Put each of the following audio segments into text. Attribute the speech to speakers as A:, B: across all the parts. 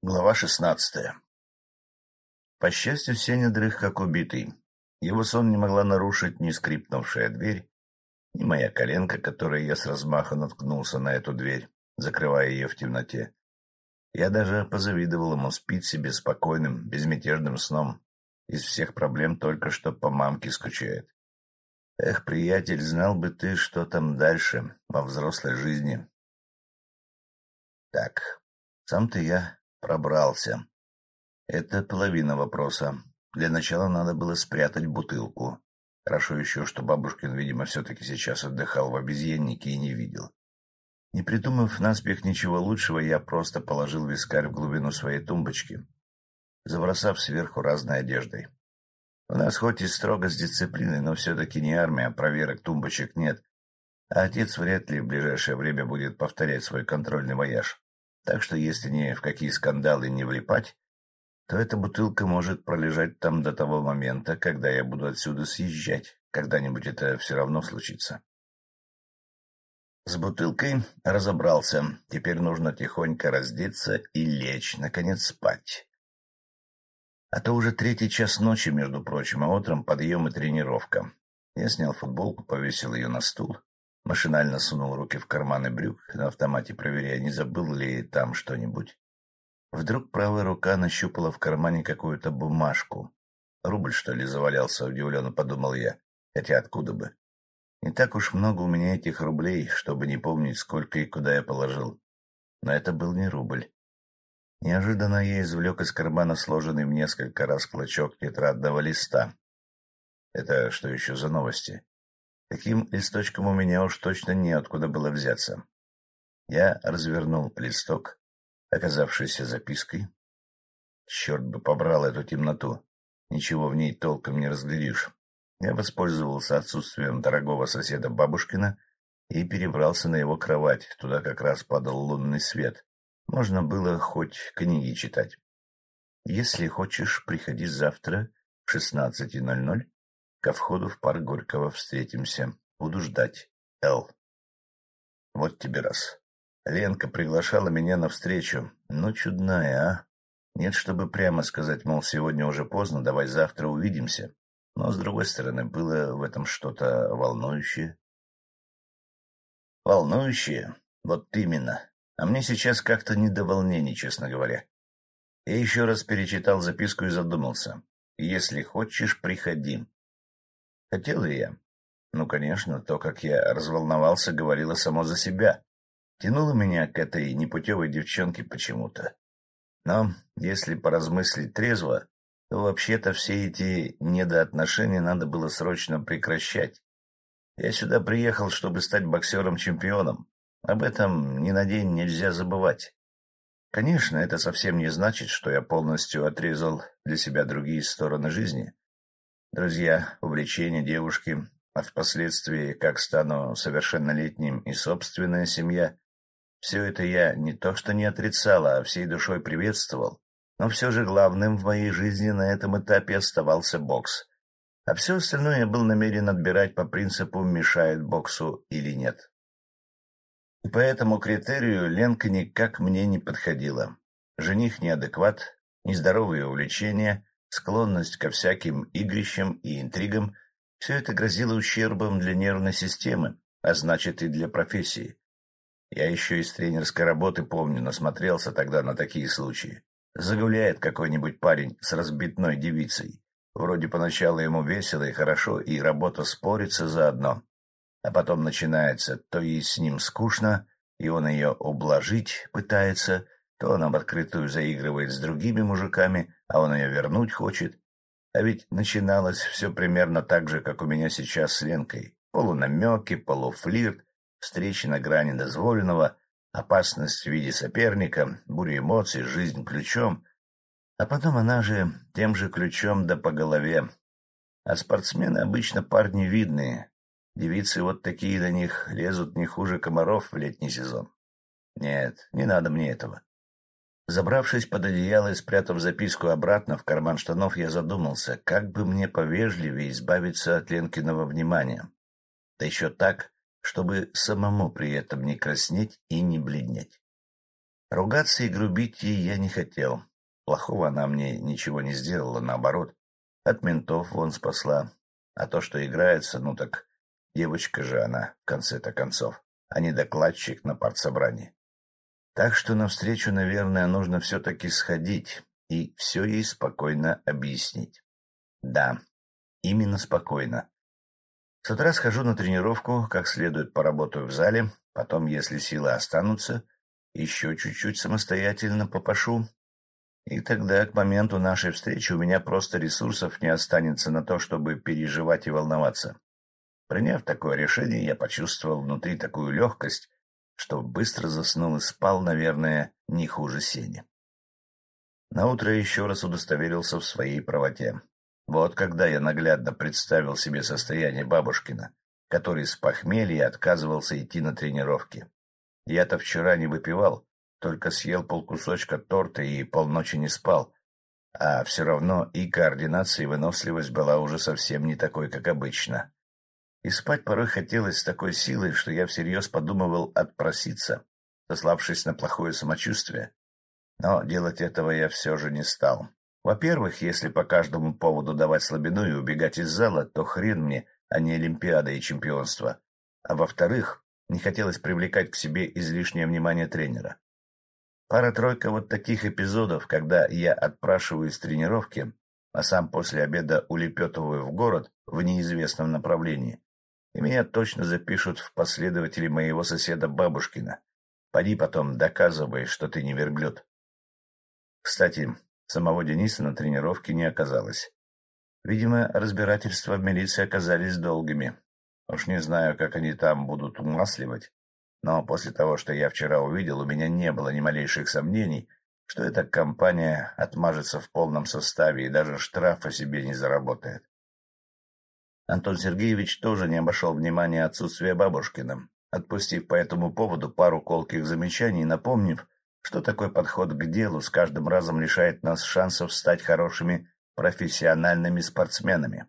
A: Глава шестнадцатая По счастью, Сеня дрых как убитый. Его сон не могла нарушить ни скрипнувшая дверь, ни моя коленка, которой я с размаха наткнулся на эту дверь, закрывая ее в темноте. Я даже позавидовал ему спить себе спокойным, безмятежным сном. Из всех проблем только что по мамке скучает. Эх, приятель, знал бы ты, что там дальше, во взрослой жизни. Так, сам-то я пробрался. Это половина вопроса. Для начала надо было спрятать бутылку. Хорошо еще, что бабушкин, видимо, все-таки сейчас отдыхал в обезьяннике и не видел. Не придумав наспех ничего лучшего, я просто положил вискарь в глубину своей тумбочки, забросав сверху разной одеждой. У нас хоть и строго с дисциплиной, но все-таки не армия, проверок тумбочек нет, а отец вряд ли в ближайшее время будет повторять свой контрольный вояж. Так что если ни в какие скандалы не влипать, то эта бутылка может пролежать там до того момента, когда я буду отсюда съезжать. Когда-нибудь это все равно случится. С бутылкой разобрался. Теперь нужно тихонько раздеться и лечь, наконец спать. А то уже третий час ночи, между прочим, а утром подъем и тренировка. Я снял футболку, повесил ее на стул, машинально сунул руки в карманы брюк, на автомате проверяя, не забыл ли там что-нибудь. Вдруг правая рука нащупала в кармане какую-то бумажку. Рубль, что ли, завалялся, удивленно подумал я. Хотя откуда бы? Не так уж много у меня этих рублей, чтобы не помнить, сколько и куда я положил. Но это был не рубль. Неожиданно я извлек из кармана сложенный в несколько раз клочок тетрадного листа. Это что еще за новости? Таким листочком у меня уж точно неоткуда было взяться. Я развернул листок, оказавшийся запиской. Черт бы побрал эту темноту. Ничего в ней толком не разглядишь. Я воспользовался отсутствием дорогого соседа бабушкина и перебрался на его кровать. Туда как раз падал лунный свет. Можно было хоть книги читать. Если хочешь, приходи завтра в 16.00 ко входу в парк Горького встретимся. Буду ждать. Л. Вот тебе раз. Ленка приглашала меня навстречу. Ну, чудная, а? Нет, чтобы прямо сказать, мол, сегодня уже поздно, давай завтра увидимся. Но, с другой стороны, было в этом что-то волнующее. Волнующее? Вот именно. А мне сейчас как-то не до волнений, честно говоря. Я еще раз перечитал записку и задумался. Если хочешь, приходи. Хотел ли я? Ну, конечно, то, как я разволновался, говорило само за себя. Тянуло меня к этой непутевой девчонке почему-то. Но, если поразмыслить трезво, то вообще-то все эти недоотношения надо было срочно прекращать. Я сюда приехал, чтобы стать боксером-чемпионом. Об этом ни на день нельзя забывать. Конечно, это совсем не значит, что я полностью отрезал для себя другие стороны жизни. Друзья, увлечения, девушки, а впоследствии, как стану совершеннолетним и собственная семья, все это я не то что не отрицал, а всей душой приветствовал. Но все же главным в моей жизни на этом этапе оставался бокс. А все остальное я был намерен отбирать по принципу, мешает боксу или нет. И по этому критерию Ленка никак мне не подходила. Жених неадекват, нездоровые увлечения, склонность ко всяким игрищам и интригам — все это грозило ущербом для нервной системы, а значит и для профессии. Я еще из тренерской работы помню, насмотрелся тогда на такие случаи. Загуляет какой-нибудь парень с разбитной девицей. Вроде поначалу ему весело и хорошо, и работа спорится заодно. А потом начинается, то ей с ним скучно, и он ее ублажить пытается, то она в открытую заигрывает с другими мужиками, а он ее вернуть хочет. А ведь начиналось все примерно так же, как у меня сейчас с Ленкой. Полунамеки, полуфлирт, встречи на грани дозволенного, опасность в виде соперника, буря эмоций, жизнь ключом. А потом она же тем же ключом да по голове. А спортсмены обычно парни видные. Девицы вот такие до них лезут не хуже комаров в летний сезон. Нет, не надо мне этого. Забравшись под одеяло и спрятав записку обратно в карман штанов, я задумался, как бы мне повежливее избавиться от Ленкиного внимания. Да еще так, чтобы самому при этом не краснеть и не бледнеть. Ругаться и грубить ей я не хотел. Плохого она мне ничего не сделала, наоборот. От ментов вон спасла. А то, что играется, ну так девочка же она, в конце-то концов, а не докладчик на партсобрании. Так что навстречу, наверное, нужно все-таки сходить и все ей спокойно объяснить. Да, именно спокойно. С утра схожу на тренировку, как следует поработаю в зале, потом, если силы останутся, еще чуть-чуть самостоятельно попашу. И тогда, к моменту нашей встречи, у меня просто ресурсов не останется на то, чтобы переживать и волноваться. Приняв такое решение, я почувствовал внутри такую легкость, что быстро заснул и спал, наверное, не хуже Сени. Наутро еще раз удостоверился в своей правоте. Вот когда я наглядно представил себе состояние бабушкина, который с похмелья отказывался идти на тренировки. Я-то вчера не выпивал, только съел полкусочка торта и полночи не спал, а все равно и координация, и выносливость была уже совсем не такой, как обычно. И спать порой хотелось с такой силой, что я всерьез подумывал отпроситься, сославшись на плохое самочувствие. Но делать этого я все же не стал. Во-первых, если по каждому поводу давать слабину и убегать из зала, то хрен мне, а не Олимпиада и чемпионство. А во-вторых, не хотелось привлекать к себе излишнее внимание тренера. Пара-тройка вот таких эпизодов, когда я отпрашиваю из тренировки, а сам после обеда улепетываю в город в неизвестном направлении, и меня точно запишут в последователи моего соседа Бабушкина. Поди потом доказывай, что ты не верблюд. Кстати, Самого Дениса на тренировке не оказалось. Видимо, разбирательства в милиции оказались долгими. Уж не знаю, как они там будут умасливать, но после того, что я вчера увидел, у меня не было ни малейших сомнений, что эта компания отмажется в полном составе и даже штрафа себе не заработает. Антон Сергеевич тоже не обошел внимания отсутствия Бабушкина, отпустив по этому поводу пару колких замечаний, напомнив, что такой подход к делу с каждым разом лишает нас шансов стать хорошими профессиональными спортсменами.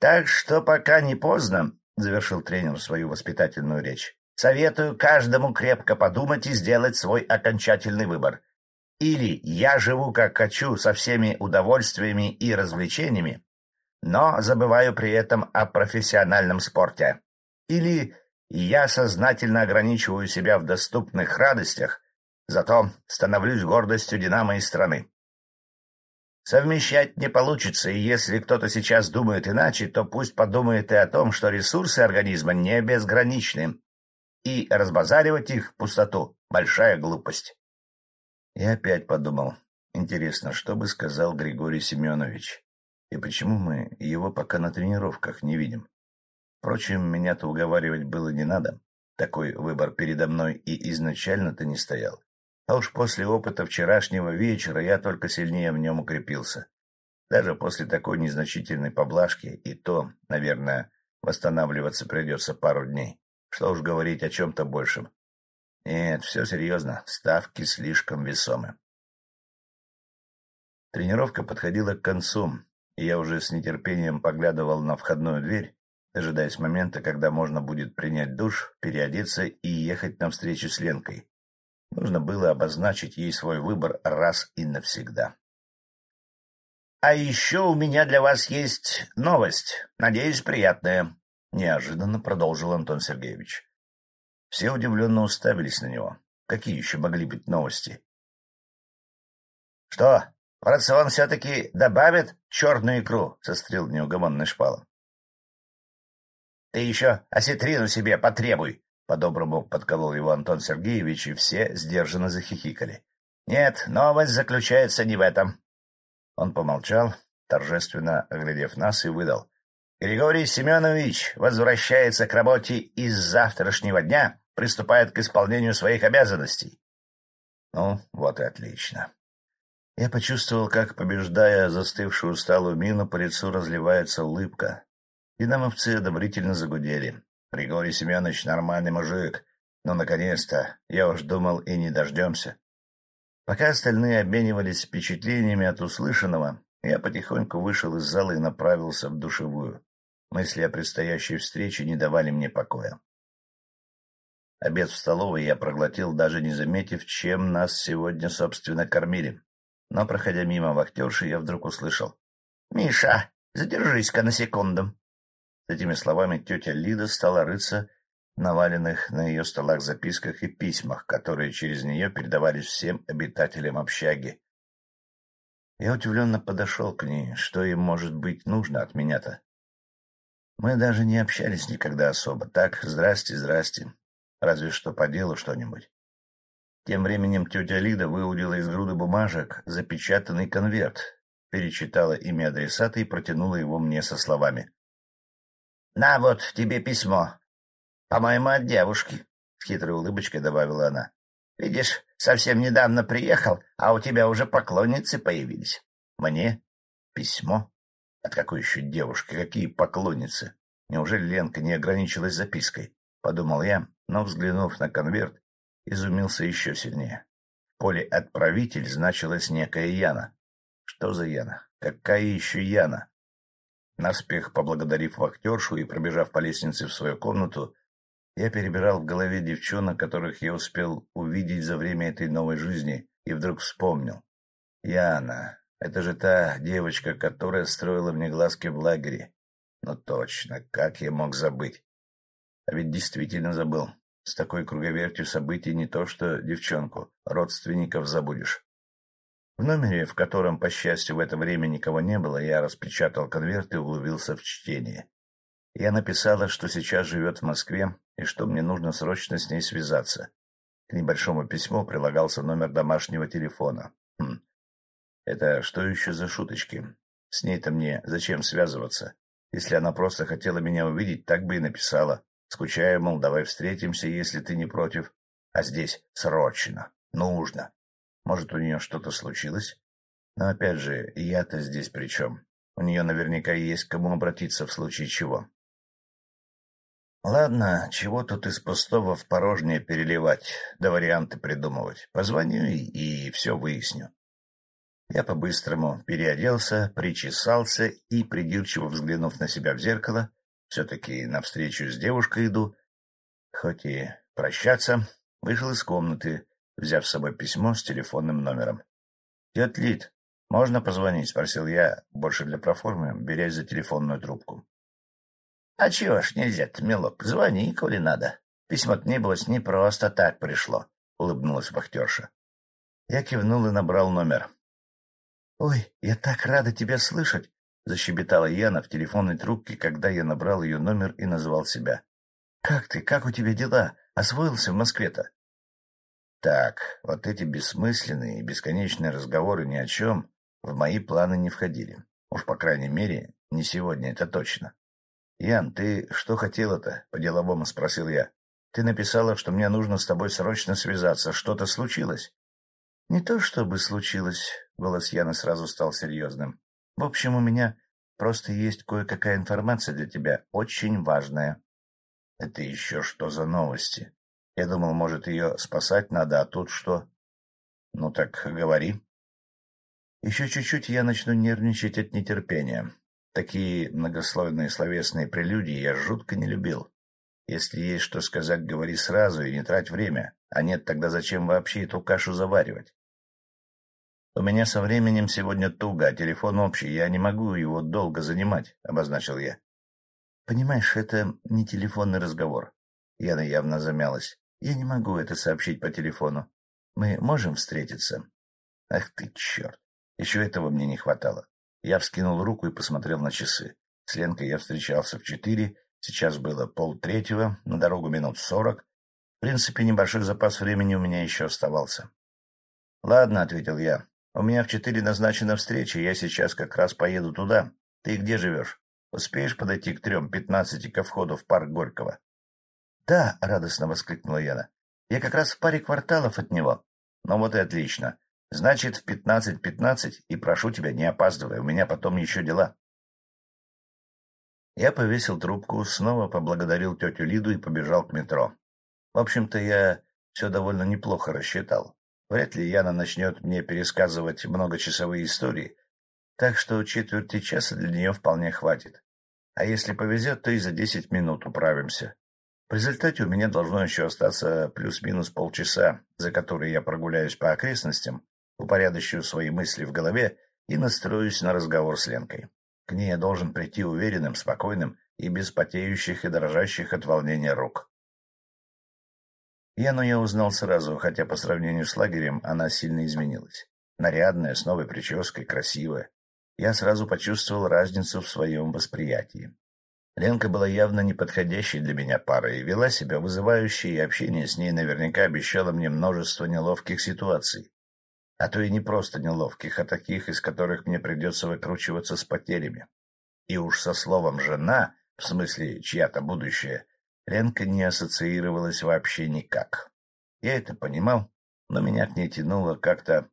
A: «Так что пока не поздно», — завершил тренер свою воспитательную речь, «советую каждому крепко подумать и сделать свой окончательный выбор. Или я живу как хочу со всеми удовольствиями и развлечениями, но забываю при этом о профессиональном спорте. Или я сознательно ограничиваю себя в доступных радостях, зато становлюсь гордостью «Динамо» и страны. Совмещать не получится, и если кто-то сейчас думает иначе, то пусть подумает и о том, что ресурсы организма не безграничны, и разбазаривать их в пустоту — большая глупость. И опять подумал, интересно, что бы сказал Григорий Семенович, и почему мы его пока на тренировках не видим? Впрочем, меня-то уговаривать было не надо. Такой выбор передо мной и изначально-то не стоял. А уж после опыта вчерашнего вечера я только сильнее в нем укрепился. Даже после такой незначительной поблажки и то, наверное, восстанавливаться придется пару дней. Что уж говорить о чем-то большем. Нет, все серьезно, ставки слишком весомы. Тренировка подходила к концу, и я уже с нетерпением поглядывал на входную дверь, дожидаясь момента, когда можно будет принять душ, переодеться и ехать на встречу с Ленкой. Нужно было обозначить ей свой выбор раз и навсегда. — А еще у меня для вас есть новость, надеюсь, приятная, — неожиданно продолжил Антон Сергеевич. Все удивленно уставились на него. Какие еще могли быть новости? — Что, в рацион все-таки добавят черную икру? — сострил неугомонный шпала. Ты еще осетрину себе потребуй, — по-доброму подколол его Антон Сергеевич, и все сдержанно захихикали. — Нет, новость заключается не в этом. Он помолчал, торжественно оглядев нас, и выдал. — Григорий Семенович возвращается к работе и с завтрашнего дня приступает к исполнению своих обязанностей. Ну, вот и отлично. Я почувствовал, как, побеждая застывшую усталую мину, по лицу разливается улыбка, Динамовцы одобрительно загудели. Григорий Семенович нормальный мужик. Ну, наконец-то. Я уж думал и не дождемся. Пока остальные обменивались впечатлениями от услышанного, я потихоньку вышел из зала и направился в душевую. Мысли о предстоящей встрече не давали мне покоя. Обед в столовой я проглотил, даже не заметив, чем нас сегодня, собственно, кормили. Но, проходя мимо вахтерши, я вдруг услышал. — Миша, задержись-ка на секунду. С этими словами тетя Лида стала рыться наваленных на ее столах записках и письмах, которые через нее передавались всем обитателям общаги. Я удивленно подошел к ней, что им может быть нужно от меня-то. Мы даже не общались никогда особо. Так, здрасте, здрасте. Разве что по делу что-нибудь. Тем временем тетя Лида выудила из груды бумажек запечатанный конверт, перечитала имя адресата и протянула его мне со словами. — На вот тебе письмо. По-моему, от девушки, — с хитрой улыбочкой добавила она. — Видишь, совсем недавно приехал, а у тебя уже поклонницы появились. Мне? Письмо? От какой еще девушки? Какие поклонницы? Неужели Ленка не ограничилась запиской? Подумал я, но, взглянув на конверт, изумился еще сильнее. В поле «Отправитель» значилась некая Яна. Что за Яна? Какая еще Яна? Наспех поблагодарив вахтершу и пробежав по лестнице в свою комнату, я перебирал в голове девчонок, которых я успел увидеть за время этой новой жизни, и вдруг вспомнил. Яна, это же та девочка, которая строила мне глазки в лагере. Ну точно, как я мог забыть? А ведь действительно забыл. С такой круговертью событий не то что девчонку, родственников забудешь. В номере, в котором, по счастью, в это время никого не было, я распечатал конверт и углубился в чтение. Я написала, что сейчас живет в Москве и что мне нужно срочно с ней связаться. К небольшому письму прилагался номер домашнего телефона. Хм. Это что еще за шуточки? С ней-то мне зачем связываться? Если она просто хотела меня увидеть, так бы и написала. Скучаю, мол, давай встретимся, если ты не против. А здесь срочно, нужно. Может, у нее что-то случилось? Но опять же, я-то здесь при чем? У нее наверняка есть кому обратиться в случае чего. Ладно, чего тут из пустого в порожнее переливать, да варианты придумывать. Позвоню и, и все выясню. Я по-быстрому переоделся, причесался и, придирчиво взглянув на себя в зеркало, все-таки навстречу с девушкой иду. Хоть и прощаться, вышел из комнаты, взяв с собой письмо с телефонным номером. — Тет Лид, можно позвонить? — спросил я, больше для проформы, берясь за телефонную трубку. — А чего ж нельзя-то, милок? Звони, коли надо. Письмо-то, небось, не просто так пришло, — улыбнулась вахтерша. Я кивнул и набрал номер. — Ой, я так рада тебя слышать! — защебетала Яна в телефонной трубке, когда я набрал ее номер и назвал себя. — Как ты? Как у тебя дела? Освоился в Москве-то? Так, вот эти бессмысленные и бесконечные разговоры ни о чем в мои планы не входили. Уж, по крайней мере, не сегодня, это точно. — Ян, ты что хотела-то? — по-деловому спросил я. — Ты написала, что мне нужно с тобой срочно связаться. Что-то случилось? — Не то чтобы случилось. Голос Яны сразу стал серьезным. В общем, у меня просто есть кое-какая информация для тебя, очень важная. — Это еще что за новости? Я думал, может, ее спасать надо, а тут что? — Ну так говори. Еще чуть-чуть я начну нервничать от нетерпения. Такие многословные словесные прелюдии я жутко не любил. Если есть что сказать, говори сразу и не трать время, а нет, тогда зачем вообще эту кашу заваривать? — У меня со временем сегодня туго, а телефон общий, я не могу его долго занимать, — обозначил я. — Понимаешь, это не телефонный разговор. Яна явно замялась. Я не могу это сообщить по телефону. Мы можем встретиться? Ах ты, черт! Еще этого мне не хватало. Я вскинул руку и посмотрел на часы. С Ленкой я встречался в четыре, сейчас было полтретьего, на дорогу минут сорок. В принципе, небольшой запас времени у меня еще оставался. — Ладно, — ответил я, у меня в четыре назначена встреча, я сейчас как раз поеду туда. Ты где живешь? Успеешь подойти к трем пятнадцати ко входу в парк Горького? — Да, — радостно воскликнула Яна. — Я как раз в паре кварталов от него. — Ну вот и отлично. Значит, в пятнадцать-пятнадцать, и прошу тебя, не опаздывай, у меня потом еще дела. Я повесил трубку, снова поблагодарил тетю Лиду и побежал к метро. В общем-то, я все довольно неплохо рассчитал. Вряд ли Яна начнет мне пересказывать многочасовые истории, так что четверти часа для нее вполне хватит. А если повезет, то и за десять минут управимся. В результате у меня должно еще остаться плюс-минус полчаса, за которые я прогуляюсь по окрестностям, упорядочу свои мысли в голове и настроюсь на разговор с Ленкой. К ней я должен прийти уверенным, спокойным и без потеющих и дрожащих от волнения рук. Яну я узнал сразу, хотя по сравнению с лагерем она сильно изменилась. Нарядная, с новой прической, красивая. Я сразу почувствовал разницу в своем восприятии. Ленка была явно неподходящей для меня парой и вела себя вызывающе, и общение с ней наверняка обещало мне множество неловких ситуаций. А то и не просто неловких, а таких, из которых мне придется выкручиваться с потерями. И уж со словом «жена», в смысле чья-то будущее, Ленка не ассоциировалась вообще никак. Я это понимал, но меня к ней тянуло как-то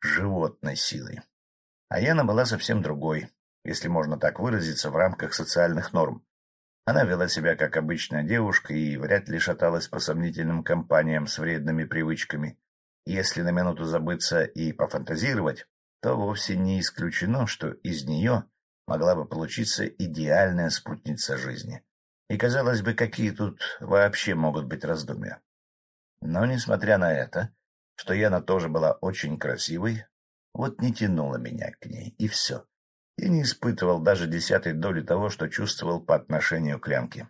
A: животной силой. А Яна была совсем другой, если можно так выразиться, в рамках социальных норм. Она вела себя как обычная девушка и вряд ли шаталась по сомнительным компаниям с вредными привычками. Если на минуту забыться и пофантазировать, то вовсе не исключено, что из нее могла бы получиться идеальная спутница жизни. И, казалось бы, какие тут вообще могут быть раздумья. Но, несмотря на это, что Яна тоже была очень красивой, вот не тянуло меня к ней, и все и не испытывал даже десятой доли того, что чувствовал по отношению к Ленке.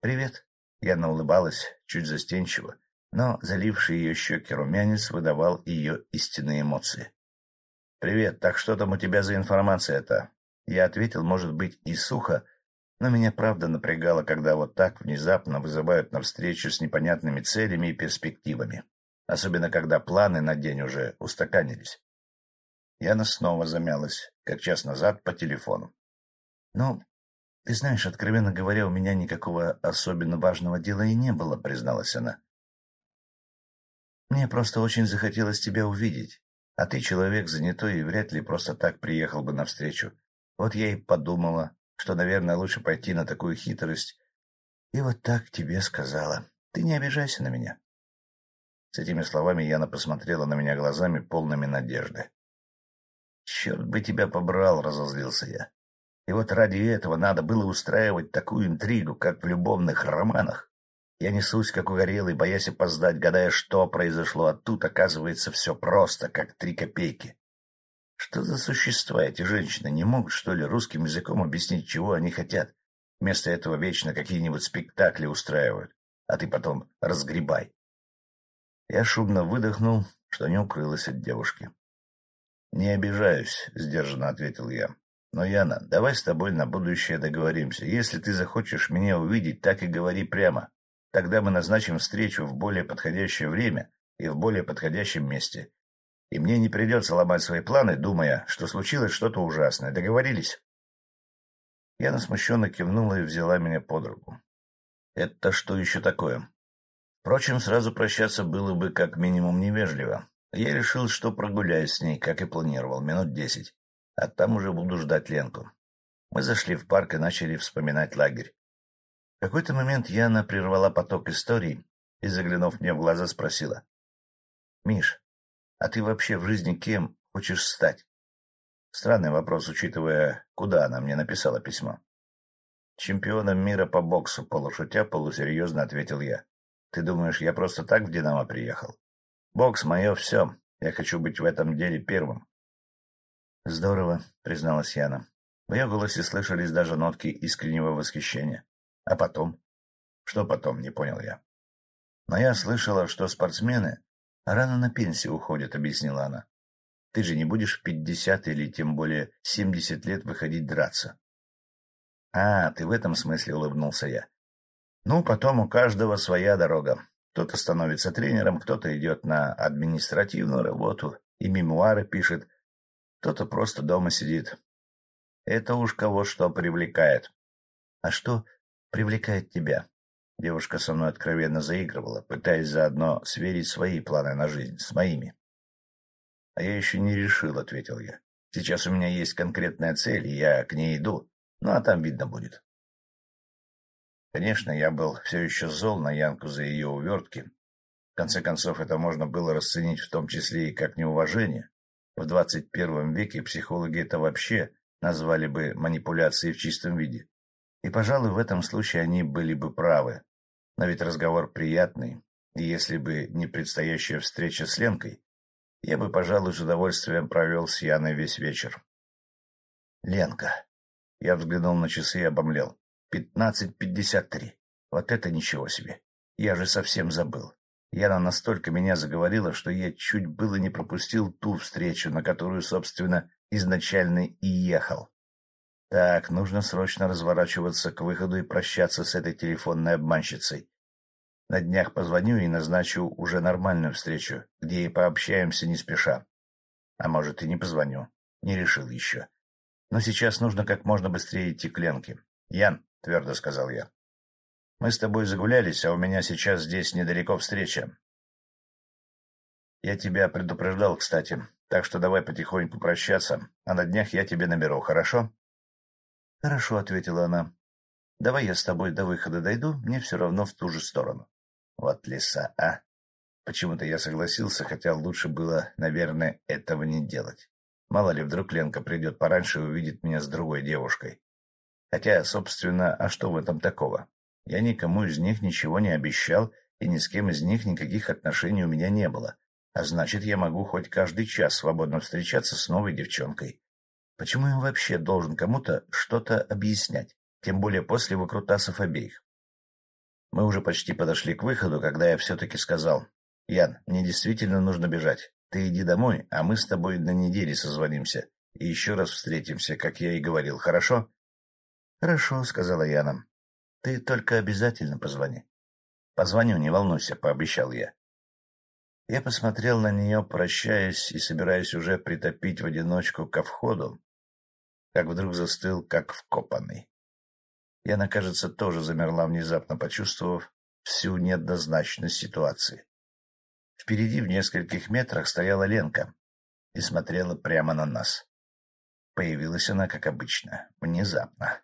A: «Привет!» — Яна улыбалась, чуть застенчиво, но заливший ее щеки румянец выдавал ее истинные эмоции. «Привет, так что там у тебя за информация-то?» Я ответил, может быть, и сухо, но меня правда напрягало, когда вот так внезапно вызывают на встречу с непонятными целями и перспективами, особенно когда планы на день уже устаканились. Яна снова замялась, как час назад, по телефону. — Ну, ты знаешь, откровенно говоря, у меня никакого особенно важного дела и не было, — призналась она. — Мне просто очень захотелось тебя увидеть, а ты человек занятой и вряд ли просто так приехал бы навстречу. Вот я и подумала, что, наверное, лучше пойти на такую хитрость. И вот так тебе сказала. Ты не обижайся на меня. С этими словами Яна посмотрела на меня глазами, полными надежды. Черт бы тебя побрал, — разозлился я. И вот ради этого надо было устраивать такую интригу, как в любовных романах. Я несусь, как угорелый, боясь опоздать, гадая, что произошло, а тут, оказывается, все просто, как три копейки. Что за существа эти женщины? Не могут, что ли, русским языком объяснить, чего они хотят? Вместо этого вечно какие-нибудь спектакли устраивают, а ты потом разгребай. Я шумно выдохнул, что не укрылась от девушки. «Не обижаюсь», — сдержанно ответил я. «Но, Яна, давай с тобой на будущее договоримся. Если ты захочешь меня увидеть, так и говори прямо. Тогда мы назначим встречу в более подходящее время и в более подходящем месте. И мне не придется ломать свои планы, думая, что случилось что-то ужасное. Договорились?» Яна смущенно кивнула и взяла меня под руку. «Это что еще такое?» Впрочем, сразу прощаться было бы как минимум невежливо. Я решил, что прогуляюсь с ней, как и планировал, минут десять, а там уже буду ждать Ленку. Мы зашли в парк и начали вспоминать лагерь. В какой-то момент Яна прервала поток историй и, заглянув мне в глаза, спросила. — Миш, а ты вообще в жизни кем хочешь стать? Странный вопрос, учитывая, куда она мне написала письмо. Чемпионом мира по боксу, полушутя, полусерьезно ответил я. Ты думаешь, я просто так в «Динамо» приехал? Бокс — мое все. Я хочу быть в этом деле первым. — Здорово, — призналась Яна. В ее голосе слышались даже нотки искреннего восхищения. А потом? Что потом, не понял я. Но я слышала, что спортсмены рано на пенсию уходят, — объяснила она. Ты же не будешь в пятьдесят или тем более семьдесят лет выходить драться. — А, ты в этом смысле улыбнулся я. — Ну, потом у каждого своя дорога. Кто-то становится тренером, кто-то идет на административную работу и мемуары пишет, кто-то просто дома сидит. Это уж кого что привлекает. А что привлекает тебя? Девушка со мной откровенно заигрывала, пытаясь заодно сверить свои планы на жизнь с моими. — А я еще не решил, — ответил я. — Сейчас у меня есть конкретная цель, и я к ней иду, ну а там видно будет. Конечно, я был все еще зол на Янку за ее увертки. В конце концов, это можно было расценить в том числе и как неуважение. В двадцать первом веке психологи это вообще назвали бы манипуляцией в чистом виде. И, пожалуй, в этом случае они были бы правы. Но ведь разговор приятный, и если бы не предстоящая встреча с Ленкой, я бы, пожалуй, с удовольствием провел с Яной весь вечер. Ленка. Я взглянул на часы и обомлел. Пятнадцать пятьдесят три. Вот это ничего себе. Я же совсем забыл. Яна настолько меня заговорила, что я чуть было не пропустил ту встречу, на которую, собственно, изначально и ехал. Так, нужно срочно разворачиваться к выходу и прощаться с этой телефонной обманщицей. На днях позвоню и назначу уже нормальную встречу, где и пообщаемся не спеша. А может, и не позвоню. Не решил еще. Но сейчас нужно как можно быстрее идти к Ленке. — Ян, — твердо сказал я, — мы с тобой загулялись, а у меня сейчас здесь недалеко встреча. Я тебя предупреждал, кстати, так что давай потихоньку прощаться, а на днях я тебе наберу, хорошо? — Хорошо, — ответила она. — Давай я с тобой до выхода дойду, мне все равно в ту же сторону. Вот лиса, а! Почему-то я согласился, хотя лучше было, наверное, этого не делать. Мало ли, вдруг Ленка придет пораньше и увидит меня с другой девушкой. Хотя, собственно, а что в этом такого? Я никому из них ничего не обещал, и ни с кем из них никаких отношений у меня не было. А значит, я могу хоть каждый час свободно встречаться с новой девчонкой. Почему я вообще должен кому-то что-то объяснять, тем более после выкрутасов обеих? Мы уже почти подошли к выходу, когда я все-таки сказал, «Ян, мне действительно нужно бежать. Ты иди домой, а мы с тобой на неделе созвонимся и еще раз встретимся, как я и говорил, хорошо?» «Хорошо», — сказала Яна. «Ты только обязательно позвони». «Позвоню, не волнуйся», — пообещал я. Я посмотрел на нее, прощаясь и собираясь уже притопить в одиночку ко входу, как вдруг застыл, как вкопанный. Яна, кажется, тоже замерла, внезапно почувствовав всю неоднозначность ситуации. Впереди в нескольких метрах стояла Ленка и смотрела прямо на нас. Появилась она, как обычно, внезапно.